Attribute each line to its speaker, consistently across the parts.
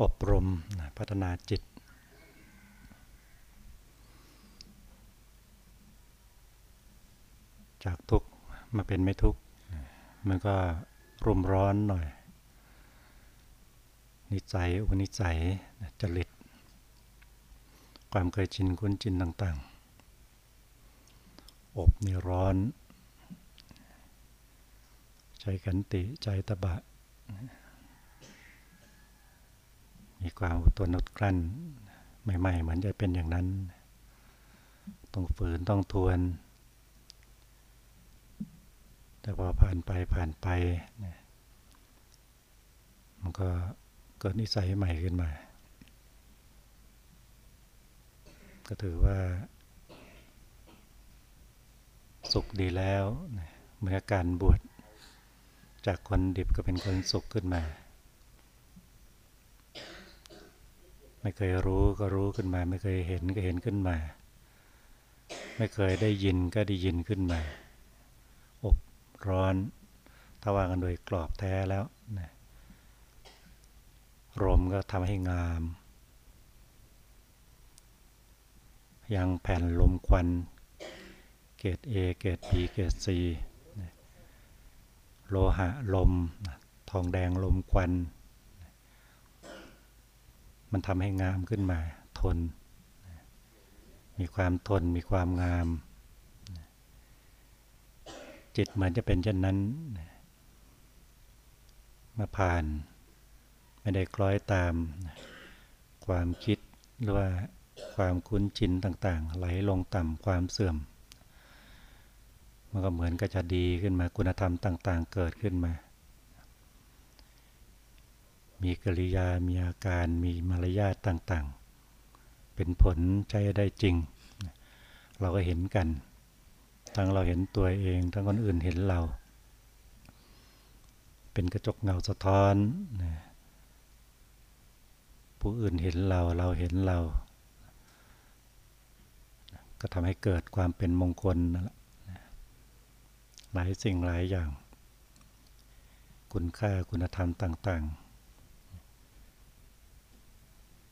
Speaker 1: อบรมพัฒนาจิต จากทุกมาเป็นไม่ทุกมันก็รุมร้อนหน่อย นิสัย อุนิสัยจริต ความเคยชินคุ้นชินต่างๆ อบนี่ร้อน ใจขันติ ใจตะบะ มีความอดทนอดกลั้นใหม่ๆเหมือนจะเป็นอย่างนั้น ต้องฝืนต้องทวน แต่พอผ่านไปผ่านไปมันก็เกิดนิสัยใหม่ขึ้นมา ก็ถือว่า สุขดีแล้วเมื่อการบวชจากคนดิบก็เป็นคนสุขขึ้นมา ไม่เคยรู้ก็รู้ขึ้นมา ไม่เคยเห็นก็เห็นขึ้นมา ไม่เคยได้ยินก็ได้ยินขึ้นมา อบร้อนถ้าว่ากันโดยกรอบแท้แล้วนะลมก็ทำให้งาม ยังแผ่นลมควัน เกตเอเกตบีเกตซีโลหะลม ทองแดงลมควัน มันทำให้งามขึ้นมา ทน มีความทนมีความงาม จิตเหมือนจะเป็นเช่นนั้นมาผ่าน ไม่ได้คล้อยตาม ความคิดหรือว่าความคุ้นชินต่างๆ ไหลลงต่ำความเสื่อม มันก็เหมือนก็จะดีขึ้นมาคุณธรรมต่าง ๆ เกิดขึ้นมา มีกิริยา มีอาการ มีมารยาทต่างๆ เป็นผลใช้ได้จริง เราก็เห็นกัน ทั้งเราเห็นตัวเอง ทั้งคนอื่นเห็นเรา เป็นกระจกเงาสะท้อน ผู้อื่นเห็นเรา เราเห็นเรา ก็ทำให้เกิดความเป็นมงคลหลายสิ่งหลายอย่าง คุณค่าคุณธรรมต่าง ๆ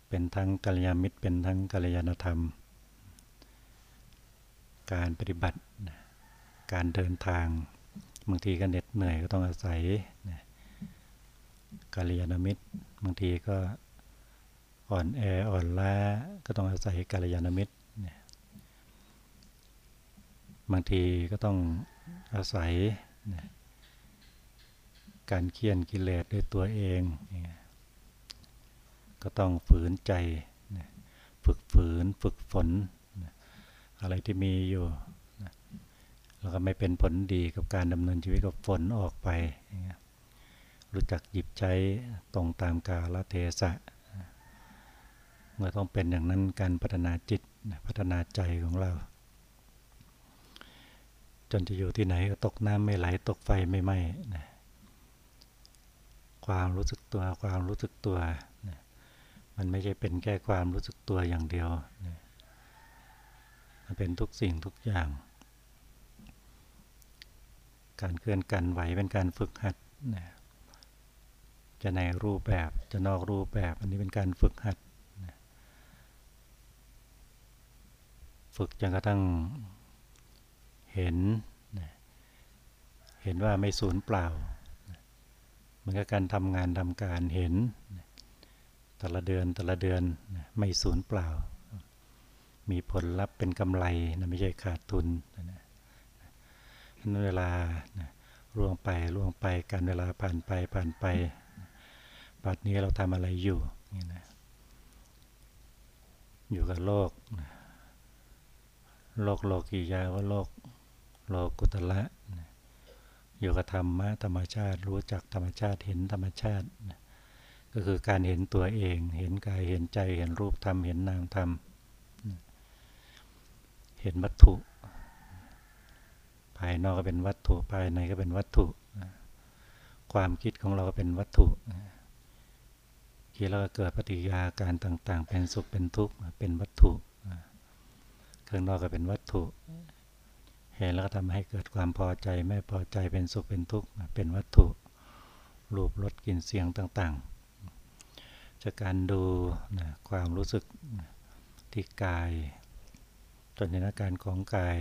Speaker 1: เป็นทั้งกัลยาณมิตร เป็นทั้งกัลยาณธรรม การปฏิบัติ การเดินทาง บางทีก็เหน็ดเหนื่อยก็ต้องอาศัยกาลยานมิตร บางทีก็อ่อนแออ่อนล้าก็ต้องอาศัยกาลยานมิตร บางทีก็ต้องอาศัยการเคี่ยนกิเลสด้วยตัวเอง ก็ต้องฝืนใจ ฝึกฝืนฝึกฝน อะไรที่มีอยู่แล้วก็ไม่เป็นผลดีกับการดำเนินชีวิตกับฝนออกไปรู้จักหยิบใช้ตรงตามกาลเทศะเมื่อต้องเป็นอย่างนั้นการพัฒนาจิตพัฒนาใจของเรา จนจะอยู่ที่ไหนก็ตกน้ำไม่ไหลตกไฟไม่ไหม้ความรู้สึกตัวความรู้สึกตัว มันไม่ใช่เป็นแค่ความรู้สึกตัวอย่างเดียว มันเป็นทุกสิ่งทุกอย่าง การเคลื่อนกันไหวเป็นการฝึกหัดนะจะในรูปแบบจะนอกรูปแบบ อันนี้เป็นการฝึกหัด ฝึกจนกระทั่งเห็น เห็นว่าไม่สูญเปล่า เหมือนกับการทำงานทำการเห็น แต่ละเดือนแต่ละเดือนไม่สูญเปล่า มีผลลัพธ์เป็นกำไรนะไม่ใช่ขาดทุนนะนั้นเวลาล่วงไปล่วงไปการเวลาผ่านไปผ่านไปปัจนี้เราทำอะไรอยู่นี่นะอยู่กับโลก โลกโลกียาว่าโลกโลกุตละอยู่กับธรรมะธรรมชาติรู้จักธรรมชาติเห็นธรรมชาติ ก็คือการเห็นตัวเอง เห็นกายเห็นใจเห็นรูปธรรมเห็นนามธรรมเห็นวัตถุ ภายนอกก็เป็นวัตถุภายในก็เป็นวัตถุ ความคิดของเราก็เป็นวัตถุคิดแล้วก็เกิดปฏิยาการต่างๆ เป็นสุขเป็นทุกข์เป็นวัตถุข้างนอกก็เป็นวัตถุ เห็นแล้วก็ทำให้เกิดความพอใจไม่พอใจเป็นสุขเป็นทุกข์เป็นวัตถุรูปรสกลิ่นเสียงต่างๆ จากการดูนะความรู้สึกที่กายจนเห็นอาการของกาย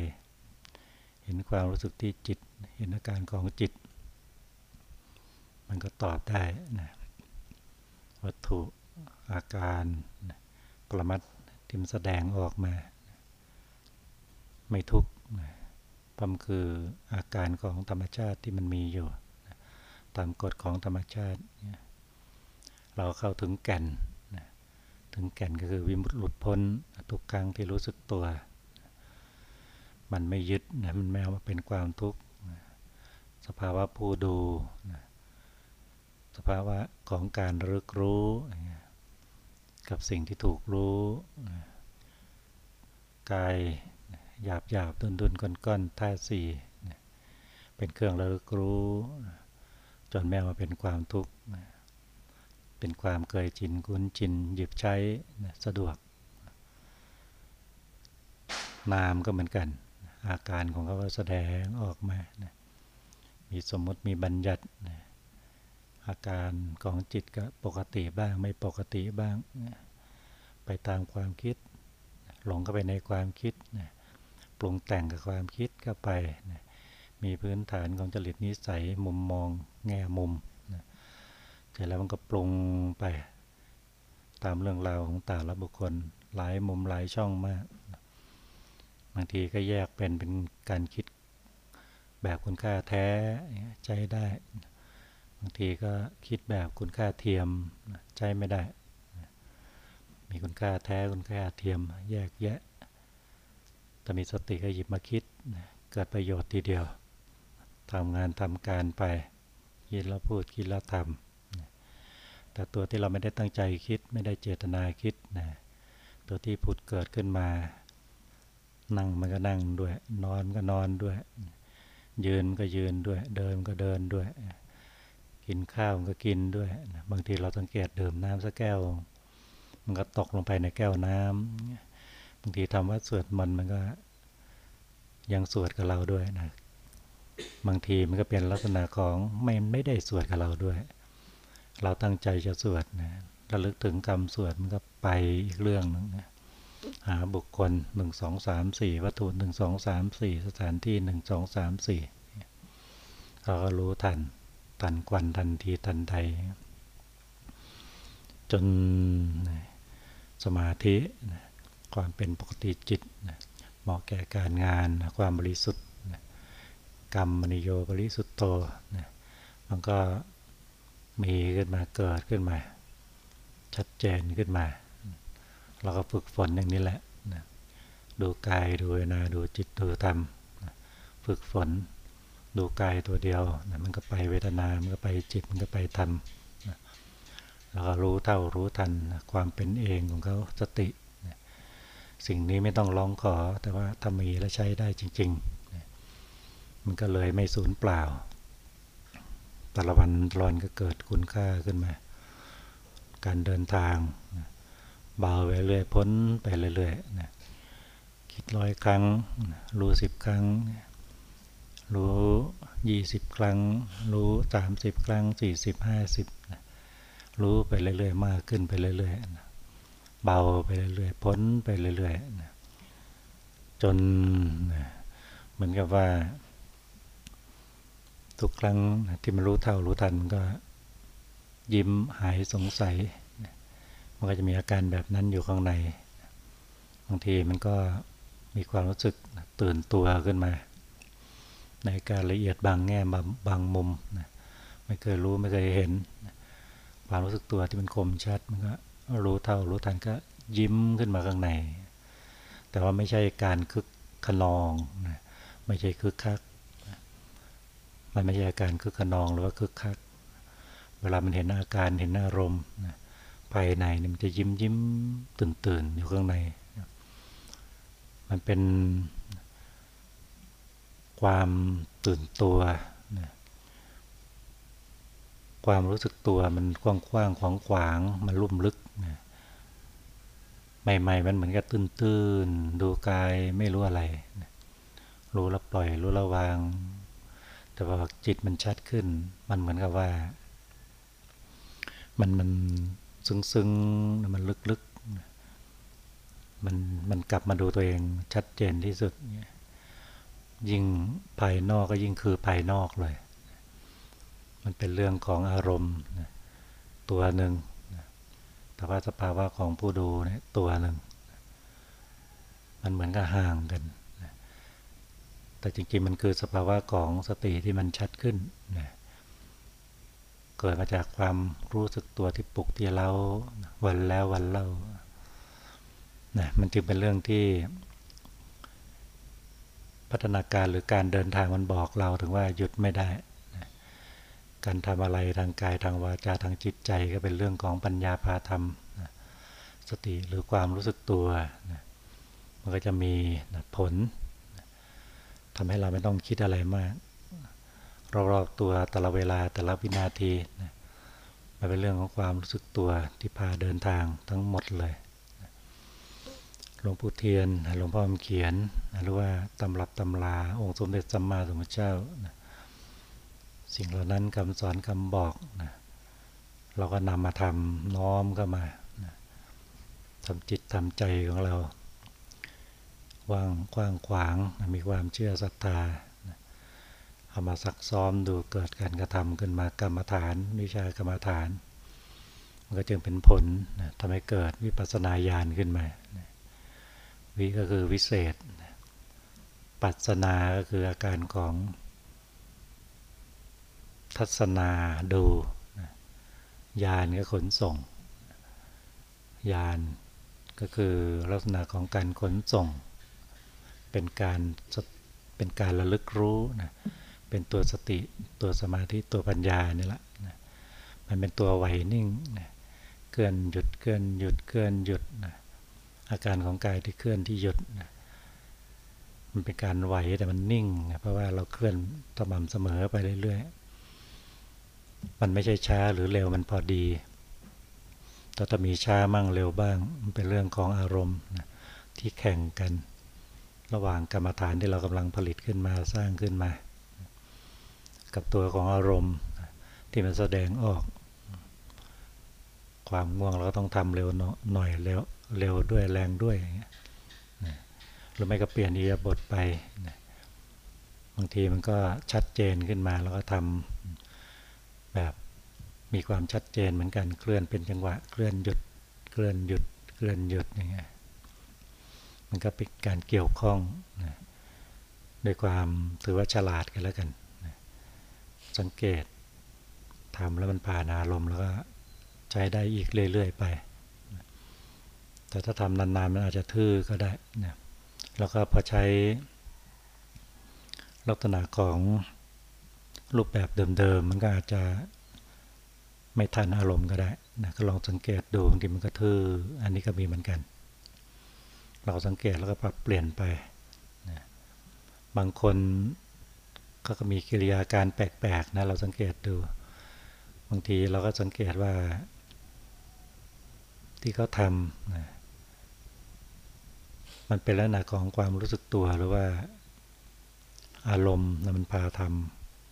Speaker 1: เห็นความรู้สึกที่จิต เห็นอาการของจิต มันก็ตอบได้นะวัตถุอาการปรมัตทิมแสดงออกมา ไม่ทุกข์ปั๊มคืออาการของธรรมชาติที่มันมีอยู่ ตามกฎของธรรมชาติเเราเข้าถึงแก่น ถึงแก่นก็คือวิมุตติหลุดพ้นทุกครั้งที่รู้สึกตัว มันไม่ยึดนะมันไม่เอามาเป็นความทุกข์สภาวะผู้ดูสภาวะของการรึกรู้ กับสิ่งที่ถูกรู้กายหยาบหยาบดุนดุนก้อนก้อนท่าสี่เป็นเครื่องระลึกรู้ จนแม้มาเป็นความทุกข์ เป็นความเคยชินคุ้นชินหยิบใช้สะดวก นามก็เหมือนกัน อาการของเขาแสดงออกมา มีสมมติมีบัญญัติ อาการของจิตก็ปกติบ้างไม่ปกติบ้าง ไปตามความคิด หลงเข้าไปในความคิด ปรุงแต่งกับความคิดเข้าไป มีพื้นฐานของจริตนิสัยมุมมองแง่มุมนะเสร็จแล้วมันก็ปรุงไปตามเรื่องราวของแต่ละบุคคลหลายมุมหลายช่องมาก บางทีก็แยกเป็นเป็นการคิดแบบคุณค่าแท้ใจได้ บางทีก็คิดแบบคุณค่าเทียมใจไม่ได้ มีคุณค่าแท้คุณค่าเทียม แยกแยะถ้ามีสติก็หยิบมาคิดเกิดประโยชน์ทีเดียวทำงานทำการไปคิดแล้วพูดคิดแล้วทำ แต่ตัวที่เราไม่ได้ตั้งใจคิดไม่ได้เจตนาคิดนะตัวที่ผุดเกิดขึ้นมา นั่งมันก็นั่งด้วย นอนก็นอนด้วย ยืนก็ยืนด้วย เดินก็เดินด้วย กินข้าวก็กินด้วย บางทีเราสังเกตดื่มน้ำสักแก้ว มันก็ตกลงไปในแก้วน้ำบางทีทำว่าสวดมันมันก็ยังสวดกับเราด้วยนะบางทีมันก็เป็นลักษณะของไม่ไม่ได้สวดกับเราด้วย เราตั้งใจจะสวดนะระลึกถึงกรรมสวดมันก็ไปอีกเรื่องหนึ่งนะหาบุคคลหนึ่งสองสามสี่วัตถุหนึ่งสองสามสี่สถานที่หนึ่งสองสามสี่เราก็รู้ทันทันควันทันทีทันใดจนสมาธิความเป็นปกติจิตเหมาะแก่การงานความบริสุทธิ์กรรมมนิโยบริสุทธโตมันก็ มีขึ้นมาเกิดขึ้นมา ชัดเจนขึ้นมา เราก็ฝึกฝนอย่างนี้แหละดูกายดูนาดูจิตดูธรรมฝึกฝน ดูกายตัวเดียวมันก็ไปเวทนา มันก็ไปจิตมันก็ไปธรรมเราก็รู้เท่ารู้ทันความเป็นเองของเขาสติ สิ่งนี้ไม่ต้องร้องขอแต่ว่าถ้ามีและใช้ได้จริง ๆ มันก็เลยไม่สูญเปล่า แต่ละวันรอนก็เกิดคุณค่าขึ้นมา การเดินทางเบาไปเรื่อยพ้นไปเรื่อยๆนะคิดร้อยครั้ง รู้สิบครั้ง รู้ยี่สิบครั้ง รู้สามสิบครั้งสี่สิบห้าสิบรู้ไปเรื่อยๆ มากขึ้นไปเรื่อยๆเบาไปเรื่อยๆ พ้นไปเรื่อยๆนะจนเหมือนกับว่า ทุกครั้งที่มันรู้เท่ารู้ทันก็ยิ้มหายสงสัย มันก็จะมีอาการแบบนั้นอยู่ข้างใน บางทีมันก็มีความรู้สึกตื่นตัวขึ้นมา ในการละเอียดบางแง่บางบางมุมไม่เคยรู้ไม่เคยเห็น ความรู้สึกตัวที่มันคมชัด มันก็รู้เท่ารู้ทันก็ยิ้มขึ้นมาข้างใน แต่ว่าไม่ใช่การคึกขนองนะไม่ใช่คึกคัก มันไม่ใช่อาการคึกขนองหรือว่าคึกคัก เวลามันเห็นอาการเห็นอารมณ์ภายในมันจะยิ้มยิ้มตื่นตื่นอยู่ข้างใน มันเป็นความตื่นตัวความรู้สึกตัวมันกว้างๆของขวางมันลุ่มลึกนะใหม่ ๆ มันเหมือนกับตื้นๆ ดูกายไม่รู้อะไรนะรู้แล้วปล่อยรู้แล้ววาง แต่ว่าจิตมันชัดขึ้น มันเหมือนกับว่า มันมันซึ้งๆมันลึกๆมันมันกลับมาดูตัวเองชัดเจนที่สุด ยิ่งภายนอกก็ยิ่งคือภายนอกเลย มันเป็นเรื่องของอารมณ์ตัวหนึ่งแต่ว่าสภาวะของผู้ดูเนี่ยตัวหนึ่ง มันเหมือนกับห่างกัน แต่จริงๆมันคือสภาวะของสติที่มันชัดขึ้นเกิดมาจากความรู้สึกตัวที่ปลุกที่เราวันแล้ววันเล่านะมันจึงเป็นเรื่องที่ พัฒนาการหรือการเดินทางมันบอกเราถึงว่าหยุดไม่ได้การทำอะไรทางกายทางวาจาทางจิตใจก็เป็นเรื่องของปัญญาพาธรรมสติหรือความรู้สึกตัวมันก็จะมีผล ทำให้เราไม่ต้องคิดอะไรมากรอบๆตัวแต่ละเวลาแต่ละวินาทีมันเป็นเรื่องของความรู้สึกตัวที่พาเดินทางทั้งหมดเลยหลวงปู่เทียนหลวงพ่อมเขียนหรือว่าตำรับตำราองค์สมเด็จสัมมาสัมพุทธเจ้าสิ่งเหล่านั้นคำสอนคำบอกนะเราก็นำมาทำน้อมเข้ามานะทำจิตทำใจของเรา ว่างกว้างขวางมีความเชื่อศรัทธาเอามาซักซ้อมดูเกิดการกระทำขึ้นมากรรมฐาน วิชากรรมฐาน มันก็จึงเป็นผลนะทำให้เกิดวิปัสสนาญาณขึ้นมาวิก็คือวิเศษ ปัสนาก็คืออาการของ ทัศนาดูยานก็ขนส่งยานก็คือลักษณะของการขนส่ง เป็นการเป็นการระลึกรู้นะเป็นตัวสติตัวสมาธิตัวปัญญานี่แหละนะมันเป็นตัวไหวนิ่งนะเคลื่อนหยุดเคลื่อนหยุดเคลื่อนหยุดนะอาการของกายที่เคลื่อนที่หยุดนะมันเป็นการไหวแต่มันนิ่งนะเพราะว่าเราเคลื่อนสม่ำเสมอไปเรื่อยๆ มันไม่ใช่ช้าหรือเร็วมันพอดีแต่ถ้ามีช้ามั่งเร็วบ้าง มันเป็นเรื่องของอารมณ์ที่แข่งกัน ระหว่างกรรมฐานที่เรากำลังผลิตขึ้นมาสร้างขึ้นมา กับตัวของอารมณ์ที่มันแสดงออก ความง่วงเราก็ต้องทำเร็วหน่อยเร็วเร็วด้วยแรงด้วยอย่างเงี้ยหรือไม่ก็เปลี่ยนอียาบทไปบางทีมันก็ชัดเจนขึ้นมาแล้วก็ทำแบบมีความชัดเจนเหมือนกันเคลื่อนเป็นจังหวะ เคลื่อนหยุด เคลื่อนหยุด เคลื่อนหยุดอย่างเงี้ย มันก็เป็นการเกี่ยวข้องนะด้วยความถือว่าฉลาดกันแล้วกันนะสังเกตทำแล้วมันผ่านอารมณ์แล้วก็ใช้ได้อีกเรื่อยๆไปแต่ถ้าทำนานๆมันอาจจะทื่อก็ได้นะแล้วก็พอใช้ลักษณะของรูปแบบเดิมๆ มันก็อาจจะไม่ทันอารมณ์ก็ได้นะก็ลองสังเกตดูบางทีมันก็ทื่ออันนี้ก็มีเหมือนกัน เราสังเกตแล้วก็ปรับเปลี่ยนไปนะบางคนก็มีกิริยาการแปลกๆนะเราสังเกตดู บางทีเราก็สังเกตว่า ที่เขาทำนะมันเป็นลักษณะของความรู้สึกตัวหรือว่า อารมณ์มันพาท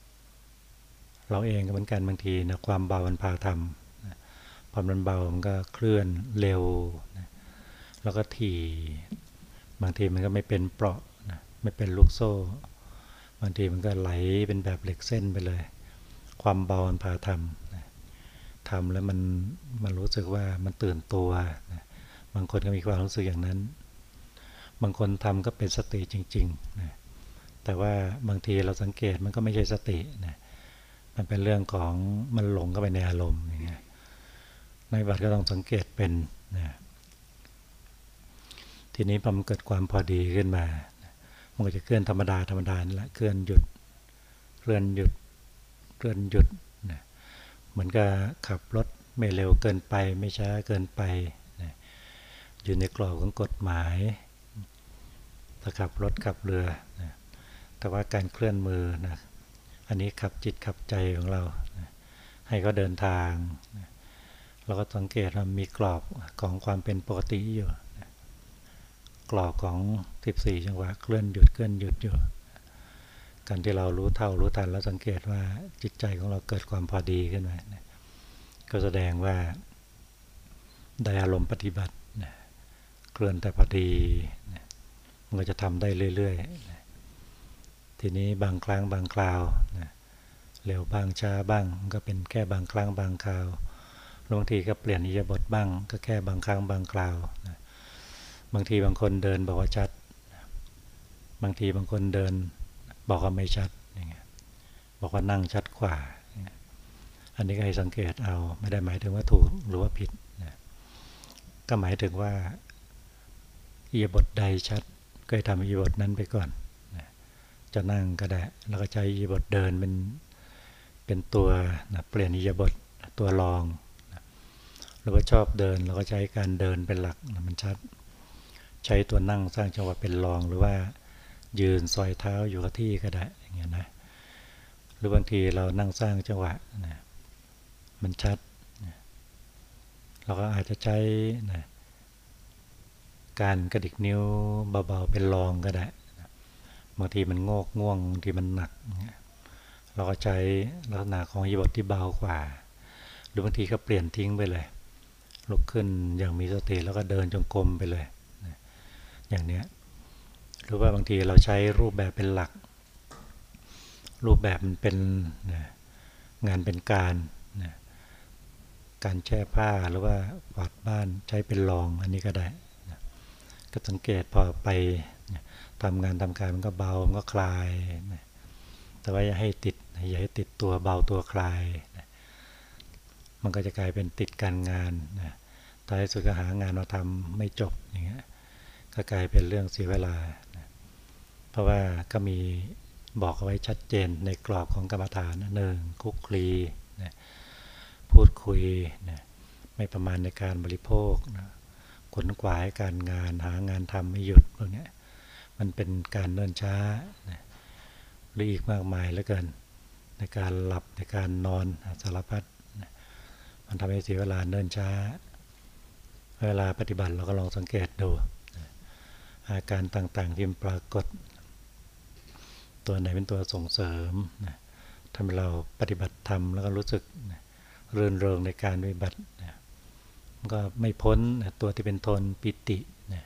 Speaker 1: ำเราเองก็เหมือนกันบางทีนะความเบามันพาทำพอมันเบามันก็เคลื่อนเร็วนะ แล้วก็ถี่บางทีมันก็ไม่เป็นเปราะนะไม่เป็นลูกโซ่ บางทีมันก็ไหลเป็นแบบเหล็กเส้นไปเลย ความเบามันพาทำนะทำแล้วมันมันรู้สึกว่ามันตื่นตัวนะบางคนก็มีความรู้สึกอย่างนั้น บางคนทำก็เป็นสติจริงๆนะแต่ว่าบางทีเราสังเกตมันก็ไม่ใช่สตินะมันเป็นเรื่องของมันหลงเข้าไปในอารมณ์อย่างเงี้ยในบัตรก็ต้องสังเกตเป็นนะ ทีนี้พอมันเกิดความพอดีขึ้นมา มันก็จะเคลื่อนธรรมดาธรรมดาละเคลื่อนหยุดเคลื่อนหยุดเคลื่อนหยุดนะเหมือนกับขับรถไม่เร็วเกินไปไม่ช้าเกินไปนะอยู่ในกรอบของกฎหมายถ้าขับรถขับเรือนะแต่ว่าการเคลื่อนมือนะอันนี้ขับจิตขับใจของเราให้เขาเดินทางเราก็สังเกตว่ามีกรอบของความเป็นปกติอยู่ กรอบของ 14 จังหวะเคลื่อนหยุดเคลื่อนหยุดอยู่การที่เรารู้เท่ารู้ทันแล้วสังเกตว่าจิตใจของเราเกิดความพอดีขึ้นมาก็แสดงว่าได้อารมณ์ปฏิบัติเคลื่อนแต่พอดีมันก็จะทำได้เรื่อยๆทีนี้บางครั้งบางคราวเร็วบ้างช้าบ้างก็เป็นแค่บางครั้งบางคราวบางทีก็เปลี่ยนอิยาบทบ้าง ก็แค่บางครั้งบางคราวนะ บางทีบางคนเดินบอกว่าชัด บางทีบางคนเดินบอกว่าไม่ชัดอย่างเงี้ยบอกว่านั่งชัดกว่า อันนี้ก็ให้สังเกตเอาไม่ได้หมายถึงว่าถูกหรือว่าผิดนะก็หมายถึงว่าอิยบทใดชัดก็ให้ทำอิยบทนั้นไปก่อนนะจะนั่งก็ได้แล้วก็ใช้อิยบทเดินเป็นเป็นตัวนะเปลี่ยนอิยบทตัวรองหรือว่าชอบเดินเราก็ใช้การเดินเป็นหลักนะมันชัด ใช้ตัวนั่งสร้างจังหวะเป็นรองหรือว่ายืนซอยเท้าอยู่กับที่ก็ได้อย่างเงี้ยนะหรือบางทีเรานั่งสร้างจังหวะนะมันชัดนะเราก็อาจจะใช้นะการกระดิกนิ้วเบาๆเป็นรองก็ได้นะบางทีมันโงกง่วงบางทีมันหนักนะเราก็ใช้ลักษณะของยีบทที่เบากว่า หรือบางทีก็เปลี่ยนทิ้งไปเลยลุกขึ้นอย่างมีสติแล้วก็เดินจงกรมไปเลย อย่างเนี้ยหรือว่าบางทีเราใช้รูปแบบเป็นหลัก รูปแบบมันเป็นงานเป็นการการแช่ผ้าหรือว่ากวาดบ้านใช้เป็นรองอันนี้ก็ได้ก็สังเกตพอไปทำงานทำการมันก็เบา มันก็คลาย แต่ว่าอย่าให้ติด อย่าให้ติดตัวเบาตัวคลาย มันก็จะกลายเป็นติดการงานท้ายสุดก็หางานมาทำไม่จบอย่างเงี้ย ก็กลายเป็นเรื่องเสียเวลา เพราะว่าก็มีบอกเอาไว้ชัดเจนในกรอบของกรรมฐานหนึ่งคุกคลีนะพูดคุยนะไม่ประมาณในการบริโภคนะขนขวายการงานหางานทำไม่หยุดพวกนี้มันเป็นการเนิ่นช้านะหรืออีกมากมายเหลือเกิน ในการหลับในการนอนสารพัดนะมันทำให้เสียเวลาเนิ่นช้า เวลาปฏิบัติเราก็ลองสังเกตดู อาการต่างๆที่มันปรากฏ ตัวไหนเป็นตัวส่งเสริมนะทำให้เราปฏิบัติธรรมแล้วก็รู้สึกนะเริงเริงในการปฏิบัตินะก็ไม่พ้นนะตัวที่เป็นโทนปิตินะ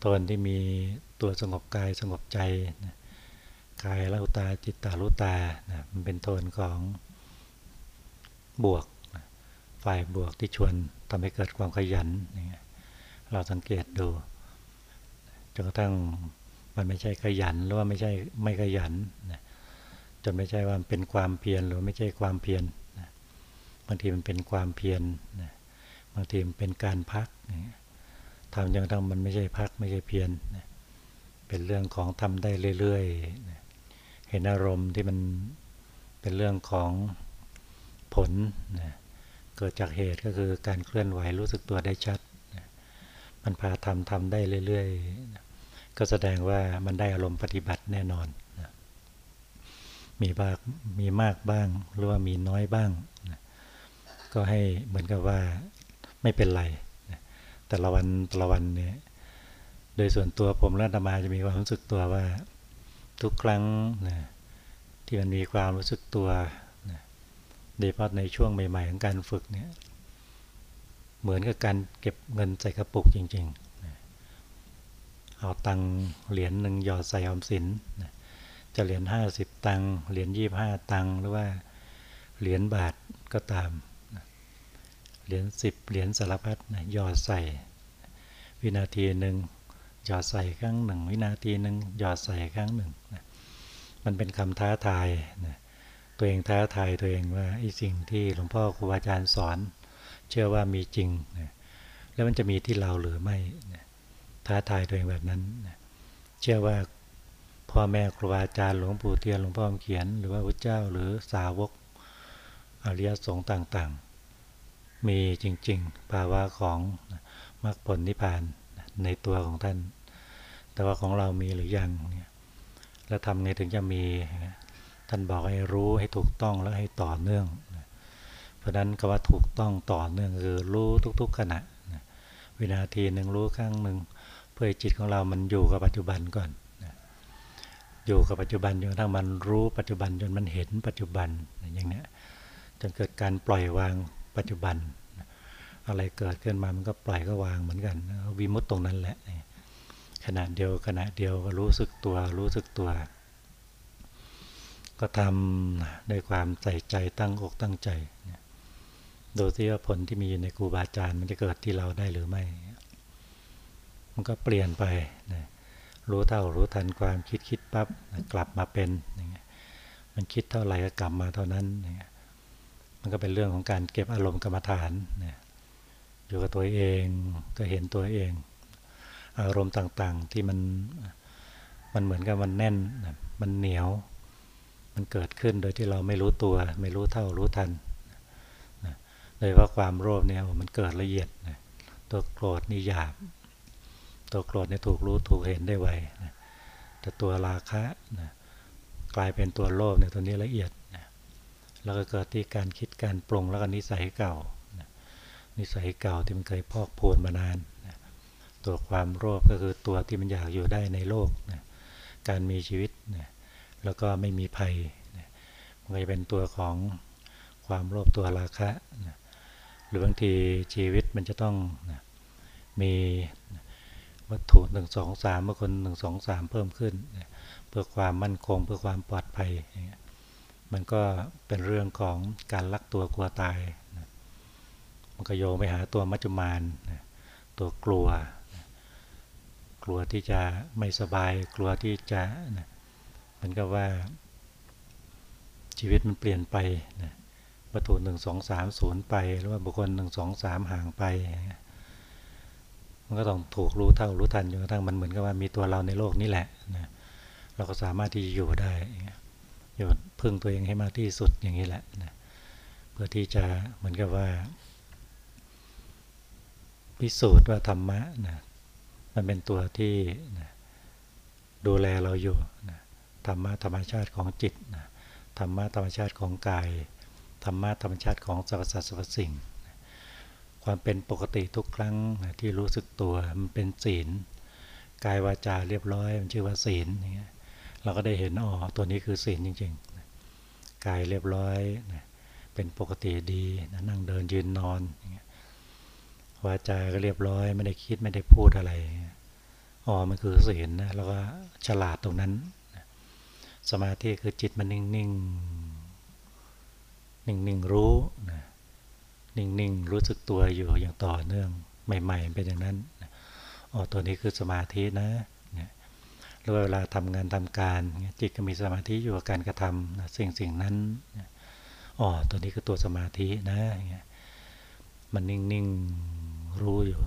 Speaker 1: โทนที่มีตัวสงบกายสงบใจนะกายละอุตาจิตตาลุตานะมันเป็นโทนของบวกนะฝ่ายบวกที่ชวนทำให้เกิดความขยันอย่างเงี้ยเราสังเกตดู จนกระทั่งมันไม่ใช่ขยันหรือว่าไม่ใช่ไม่ขยันนะจนไม่ใช่ว่าเป็นความเพียรหรือไม่ใช่ความเพียรนะบางทีมันเป็นความเพียรนะบางทีมันเป็นการพักนะทำจนกระทั่งมันไม่ใช่พักไม่ใช่เพียรนะเป็นเรื่องของทำได้เรื่อยๆนะเห็นอารมณ์ที่มันเป็นเรื่องของผลนะเกิดจากเหตุก็คือการเคลื่อนไหวรู้สึกตัวได้ชัด มันพาทำทำได้เรื่อยๆ ก็แสดงว่ามันได้อารมณ์ปฏิบัติแน่นอน มีบ้างมีมากบ้าง หรือว่ามีน้อยบ้าง ก็ให้เหมือนกับว่าไม่เป็นไร แต่ละวันแต่ละวันเนี่ย โดยส่วนตัวผมและธรรมาจะมีความรู้สึกตัวว่า ทุกครั้งนะที่มันมีความรู้สึกตัวโดยเฉพาะในช่วงใหม่ ๆ ของการฝึกเนี่ย เหมือนกับการเก็บเงินใส่กระปุกจริงๆ เอาตังเหรียญหนึ่งหยอดใส่ออมสิน จะเหรียญห้าสิบตัง เหรียญยี่ห้าตัง หรือว่าเหรียญบาทก็ตาม เหรียญสิบเหรียญสารพัดหยอดใส่ วินาทีหนึ่งหยอดใส่ครั้งหนึ่ง วินาทีหนึ่งหยอดใส่ครั้งหนึ่ง มันเป็นคำท้าทายนะตัวเองท้าทายตัวเองว่าไอ้สิ่งที่หลวงพ่อครูบาอาจารย์สอน เชื่อว่ามีจริงนะแล้วมันจะมีที่เราหรือไม่นะท้าทายตัวเองแบบนั้นนะเชื่อว่าพ่อแม่ครูอาจารย์หลวงปู่เทียนหลวงพ่อเขียน หรือว่าพระเจ้าหรือสาวกอริยสงฆ์ต่างๆ มีจริงๆ ภาวะของมรรคผลนิพพานในตัวของท่าน แต่ว่าของเรามีหรือยังเนี่ยแล้วทำไงถึงจะมี ท่านบอกให้รู้ให้ถูกต้องแล้วให้ต่อเนื่อง เพราะนั้นคำว่าถูกต้องต่อเนื่องคือรู้ทุก ๆ ขณะวินาทีหนึ่งรู้ครั้งหนึ่งเพื่อจิตของเรามันอยู่กับปัจจุบันก่อนอยู่กับปัจจุบันจนกระทั่งมันรู้ปัจจุบันจนมันเห็นปัจจุบันอย่างนี้จนเกิดการปล่อยวางปัจจุบัน อะไรเกิดขึ้นมามันก็ปล่อยก็วางเหมือนกันวิมุตตรงนั้นแหละขณะเดียวขณะเดียวก็รู้สึกตัวรู้สึกตัว ก็ทำด้วยความใส่ใจตั้งอกตั้งใจ ดูที่ว่าผลที่มีอยู่ในครูบาอาจารย์ มันจะเกิดที่เราได้หรือไม่ มันก็เปลี่ยนไปนะรู้เท่ารู้ทันความคิดคิดปั๊บกลับมาเป็นอย่างเงี้ยมันคิดเท่าไหร่ก็กลับมาเท่านั้นอย่างเงี้ยมันก็เป็นเรื่องของการเก็บอารมณ์กรรมฐานนะอยู่กับตัวเองก็เห็นตัวเอง อารมณ์ต่างๆที่มันมันเหมือนกับมันแน่น มันเหนียว มันเกิดขึ้นโดยที่เราไม่รู้ตัว ไม่รู้เท่ารู้ทัน โดยว่าความโลภเนี่ยมันเกิดละเอียดตัวโกรธนี่หยาบ ตัวโกรธเนี่ยถูกรู้ถูกเห็นได้ไวแต่ตัวราคะกลายเป็นตัวโลภเนี่ยตัวนี้ละเอียดแล้วก็เกิดที่การคิดการปรุงแล้วก็นิสัยเก่านิสัยเก่าที่มันเคยพอกพูนมานานตัวความโลภก็คือตัวที่มันอยากอยู่ได้ในโลกการมีชีวิตแล้วก็ไม่มีภัยมันจะเป็นตัวของความโลภตัวราคะ หรือบางทีชีวิตมันจะต้องมีวัตถุหนึ่งสองสามเมื่อคนหนึ่งสองสามเพิ่มขึ้น เพื่อความมั่นคงเพื่อความปลอดภัย มันก็เป็นเรื่องของการลักตัวกลัวตาย มันก็โยงไปหาตัวมัจจุมานตัวกลัว กลัวที่จะไม่สบายกลัวที่จะมือนกับว่าชีวิตมันเปลี่ยนไป วัตถุหนึ่งสองสามศูนย์ไป หรือว่าบุคคลหนึ่งสองสามห่างไป มันก็ต้องถูกรู้เท่ารู้ทันจนกระทั่งมันเหมือนกับว่ามีตัวเราในโลกนี้แหละนะเราก็สามารถที่จะอยู่ได้อยู่พึ่งตัวเองให้มากที่สุดอย่างนี้แหละนะเพื่อที่จะเหมือนกับว่า พิสูจน์ว่าธรรมะนะมันเป็นตัวที่นะดูแลเราอยู่นะธรรมะธรรมชาติของจิตนะธรรมะธรรมชาติของกาย ธรรมะธรรมชาติของสรรพสัตว์สรรพสิ่ง ความเป็นปกติทุกครั้งที่รู้สึกตัวมันเป็นศีลกายวาจาเรียบร้อยมันชื่อว่าศีลอย่างเงี้ยเราก็ได้เห็นอ๋อตัวนี้คือศีลจริงๆกายเรียบร้อยเป็นปกติดีนั่งเดินยืนนอนอย่างเงี้ยวาจา ก็เรียบร้อย ไม่ได้คิดไม่ได้พูดอะไรอ๋อมันคือศีลนะแล้วก็ฉลาดตรงนั้น สมาธิคือจิตมันนิ่งๆ นิ่งๆรู้นะนิ่งๆรู้สึกตัวอยู่อย่างต่อเนื่องใหม่ๆเป็นอย่างนั้นอ๋อตัวนี้คือสมาธินะหรือเวลาทำงานทำการจิตก็มีสมาธิอยู่กับการกระทำสิ่งสิ่งนั้นอ๋อตัวนี้คือตัวสมาธินะมันนิ่งๆรู้อยู่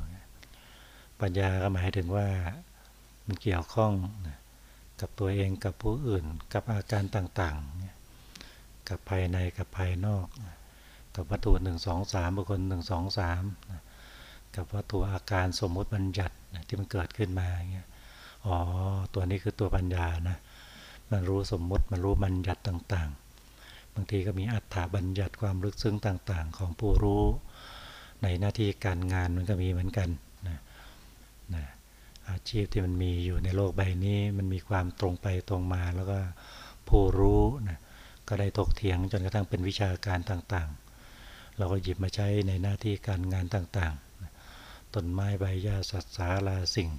Speaker 1: ปัญญาก็หมายถึงว่ามันเกี่ยวข้องกับตัวเองกับผู้อื่นกับอาการต่างๆ กับภายในกับภายนอก กับวัตถุหนึ่งสองสามบุคคลหนึ่งสองสามกับวัตถุอาการสมมติบัญญัติที่มันเกิดขึ้นมาเงี้ยอ๋อตัวนี้คือตัวปัญญานะมันรู้สมมติมันรู้บัญญัติต่างๆ บางทีก็มีอัตถาบัญญัติความลึกซึ้งต่างๆ ของผู้รู้ในหน้าที่การงานมันก็มีเหมือนกันนะนะอาชีพที่มันมีอยู่ในโลกใบนี้มันมีความตรงไปตรงมาแล้วก็ผู้รู้นะ ก็ได้ตกเถียงจนกระทั่งเป็นวิชาการต่างๆ เราก็หยิบมาใช้ในหน้าที่การงานต่างๆ ต้นไม้ใบหญ้าสัตว์สาราสิ่ง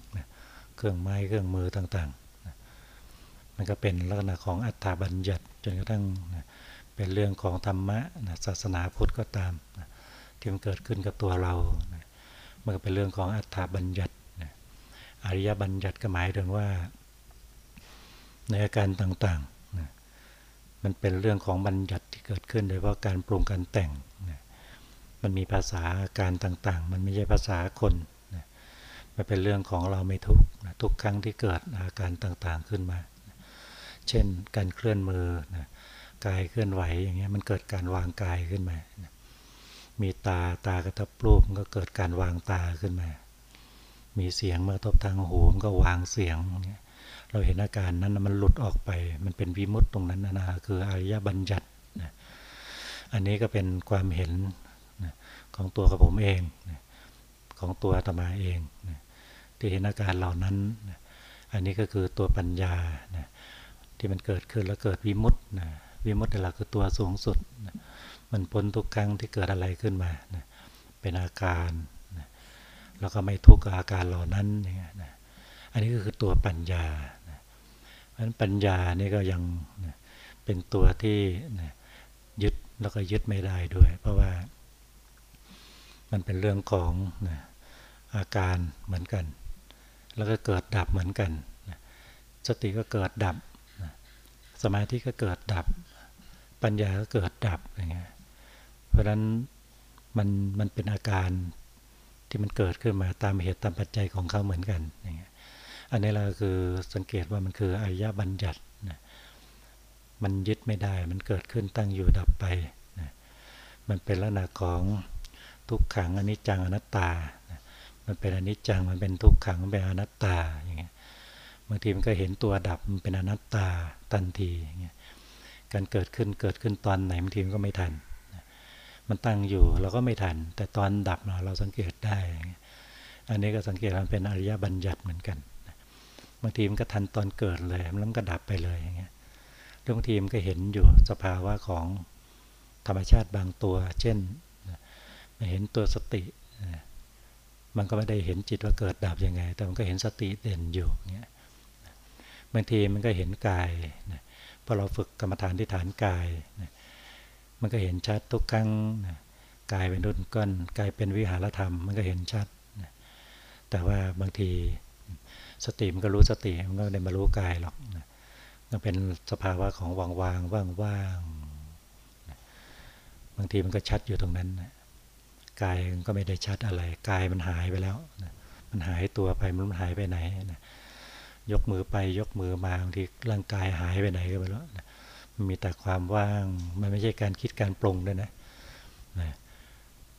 Speaker 1: เครื่องไม้เครื่องมือต่างๆ มันก็เป็นลักษณะของอัตถาบัญญัติจนกระทั่งเป็นเรื่องของธรรมะศาสนาพุทธก็ตามที่มันเกิดขึ้นกับตัวเรามันก็เป็นเรื่องของอัตถาบัญญัติอริยบัญญัติก็หมายถึงว่า ในอาการต่างๆ มันเป็นเรื่องของบัญญัติที่เกิดขึ้น โดยว่าะการปรุงการแต่งมันมีภาษาการต่างๆ มันไม่ใช่ภาษาคนนะมันเป็นเรื่องของเราไม่ทุกนะทุกครั้งที่เกิดอาการต่างๆขึ้นมาเช่นการเคลื่อนมือนะกายเคลื่อนไหวอย่างเงี้ยมันเกิดการวางกายขึ้นมานะมีตาตากระทบรูปมันก็เกิดการวางตาขึ้นมา มีเสียงเมื่อทบทางหูมันก็วางเสียงเงี้ย เราเห็นอาการนั้นมันหลุดออกไป มันเป็นวิมุตตรงนั้นนะคืออริยบัญญัตินะอันนี้ก็เป็นความเห็นของตัวกับผมเองของตัวอาตมาเองที่เห็นอาการเหล่านั้นอันนี้ก็คือตัวปัญญาที่มันเกิดขึ้นแล้วเกิดวิมุตต์วิมุตต์หละคือตัวสูงสุดมันพ้นทุกครั้งที่เกิดอะไรขึ้นมาเป็นอาการนะแล้วก็ไม่ทุกข์กับอาการเหล่านั้นนะอันนี้ก็คือตัวปัญญา เพราะฉะนั้นปัญญานี่ก็ยังเป็นตัวที่ยึดแล้วก็ยึดไม่ได้ด้วย เพราะว่ามันเป็นเรื่องของอาการเหมือนกัน แล้วก็เกิดดับเหมือนกัน สติก็เกิดดับ สมาธิก็เกิดดับ ปัญญาก็เกิดดับอย่างเงี้ยเพราะฉะนั้นมันมันเป็นอาการที่มันเกิดขึ้นมาตามเหตุตามปัจจัยของเขาเหมือนกันอย่างเงี้ย อันนี้เราคือสังเกตว่ามันคืออริยบัญญัตินะมันยึดไม่ได้ มันเกิดขึ้นตั้งอยู่ดับไปนะมันเป็นลักษณะของทุกขังอนิจจังอนัตตานะมันเป็นอนิจจัง มันเป็นทุกขังมันเป็นอนัตตาอย่างเงี้ย บางทีมันก็เห็นตัวดับมันเป็นอนัตตาทันทีอย่างเงี้ย การเกิดขึ้นเกิดขึ้นตอนไหนบางทีมันก็ไม่ทัน มันตั้งอยู่เราก็ไม่ทัน แต่ตอนดับเราสังเกตได้ อันนี้ก็สังเกตมันเป็นอริยบัญญัติเหมือนกัน บางทีมันก็ทันตอนเกิดเลยแล้วมันก็ดับไปเลยอย่างเงี้ยหรือบางทีมก็เห็นอยู่สภาวะของธรรมชาติบางตัว เช่นเห็นตัวสติ มันก็ไม่ได้เห็นจิตว่าเกิดดับยังไง แต่มันก็เห็นสติเด่นอยู่เงี้ยบางทีมันก็เห็นกายพอเราฝึกกรรมฐานที่ฐานกาย มันก็เห็นชัดทุกครั้งกายเป็นรุ่นก้อนกายเป็นวิหารธรรม มันก็เห็นชัด แต่ว่าบางที สติมันก็รู้สติมันก็ไม่ได้มารู้กายหรอกมันเป็นสภาวะของวางวางว่างว่างบางทีมันก็ชัดอยู่ตรงนั้นกายมันก็ไม่ได้ชัดอะไรกายมันหายไปแล้วมันหายตัวไปมันหายไปไหนยกมือไปยกมือมาบางทีร่างกายหายไปไหนก็ไม่รู้มันมีแต่ความว่างมันไม่ใช่การคิดการปรุงด้วยนะนะ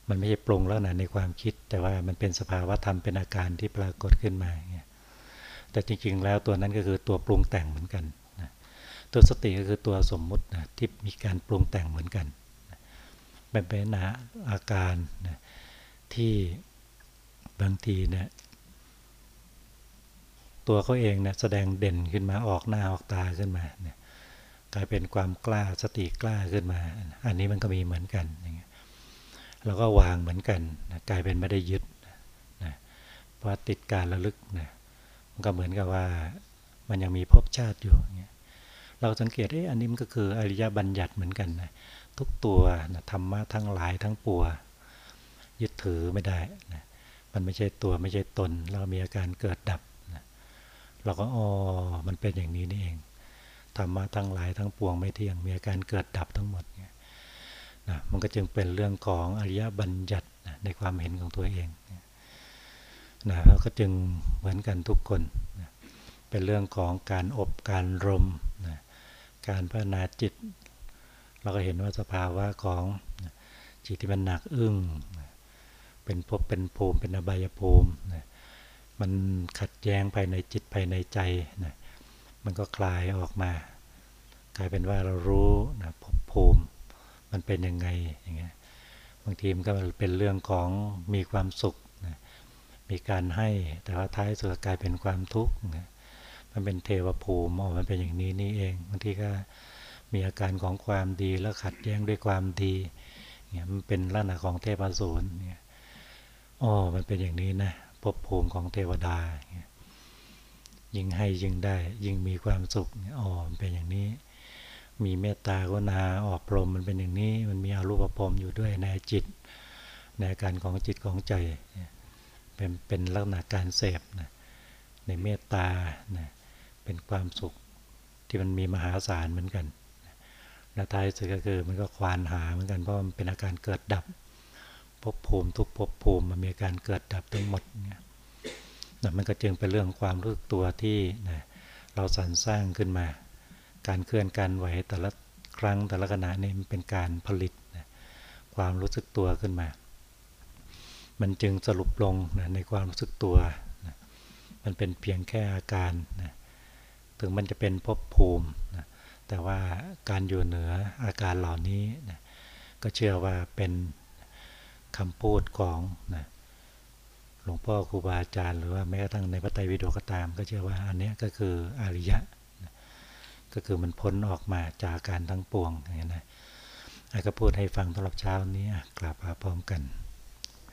Speaker 1: มันไม่ใช่ปรุงแล้วนะในความคิด แต่ว่ามันเป็นสภาวะธรรมเป็นอาการที่ปรากฏขึ้นมาเงี้ย แต่จริงๆแล้วตัวนั้นก็คือตัวปรุงแต่งเหมือนกันนะตัวสติก็คือตัวสมมุตินะที่มีการปรุงแต่งเหมือนกันมันเป็นอาการนะที่บางทีเนี่ยตัวเขาเองเนี่ยแสดงเด่นขึ้นมาออกหน้าออกตาขึ้นมานี่ยกลายเป็นความกล้าสติกล้าขึ้นมา อันนี้มันก็มีเหมือนกันอย่างเงี้ยเราก็วางเหมือนกันนะกลายเป็นไม่ได้ยึดนะเพราะติดการระลึกนะ ก็เหมือนกับว่ามันยังมีภพชาติอยู่เงี้ยเราสังเกตเอ๊ะอันนี้มันก็คืออริยบัญญัติเหมือนกันนะทุกตัวนะธรรมะทั้งหลายทั้งปวงยึดถือไม่ได้นะมันไม่ใช่ตัวไม่ใช่ตน เรามีอาการเกิดดับนะเราก็อ๋อมันเป็นอย่างนี้นี่เองธรรมะทั้งหลายทั้งปวงไม่เที่ยงมีอาการเกิดดับทั้งหมดนะมันก็จึงเป็นเรื่องของอริยบัญญัตินะในความเห็นของตัวเอง นะเราก็จึงเหมือนกันทุกคนนะเป็นเรื่องของการอบการรมนะการพัฒนาจิต เราก็เห็นว่าสภาวะของจิตที่มันหนักอึ้งเป็นภพเป็นภูมิเป็นอบายภูมินะมันขัดแย้งภายในจิตภายในใจนะมันก็คลายออกมา กลายเป็นว่าเรารู้นะภพภูมิ มันเป็นยังไงอย่างเงี้ยบางทีมันก็เป็นเรื่องของมีความสุข มีการให้ แต่ว่าท้ายสุดกลายเป็นความทุกข์มันเป็นเทวภูมิอ๋อมันเป็นอย่างนี้นี่เองบางทีก็มีอาการของความดีแล้วขัดแย้งด้วยความดีเนี่ยมันเป็นลักษณะของเทพสูรเนี่ยอ๋อมันเป็นอย่างนี้นะภพภูมิของเทวดายิ่งให้ยิ่งได้ยิ่งมีความสุขอ๋อมันเป็นอย่างนี้ มีเมตตากรุณาออกพรมมันเป็นอย่างนี้ มันมีอรูปภพอยู่ด้วยในจิต ในการของจิตของใจเเป็นเป็นลักษณะการเสพนะในเมตตานะเป็นความสุขที่มันมีมหาศาลเหมือนกันและท้ายสุดก็คือมันก็ควานหาเหมือนกันเพราะมันเป็นอาการเกิดดับภพภูมิทุกภพภูมิมันมีการเกิดดับทั้งหมดเนี่ยนะมันก็จึงเป็นเรื่องความรู้ตัวที่นะเราสรรสร้างขึ้นมา การเคลื่อนการไหวแต่ละครั้งแต่ละขณะนี่มันเป็นการผลิตนะความรู้สึกตัวขึ้นมา มันจึงสรุปลงนะในความรู้สึกตัวนะมันเป็นเพียงแค่อาการนะถึงมันจะเป็นภพภูมินะแต่ว่าการอยู่เหนืออาการเหล่านี้นะก็เชื่อว่าเป็นคำพูดของนะหลวงพ่อครูบาอาจารย์หรือว่าแม้กระทั่งในพระไตรปิฎกก็ตาม ก็เชื่อว่าอันนี้ก็คืออริยะนะก็คือมันพ้นออกมาจากการทั้งปวงอย่างนี้นะไอ้ก็พูดให้ฟังสำหรับเช้านี้กลับมาพร้อมกัน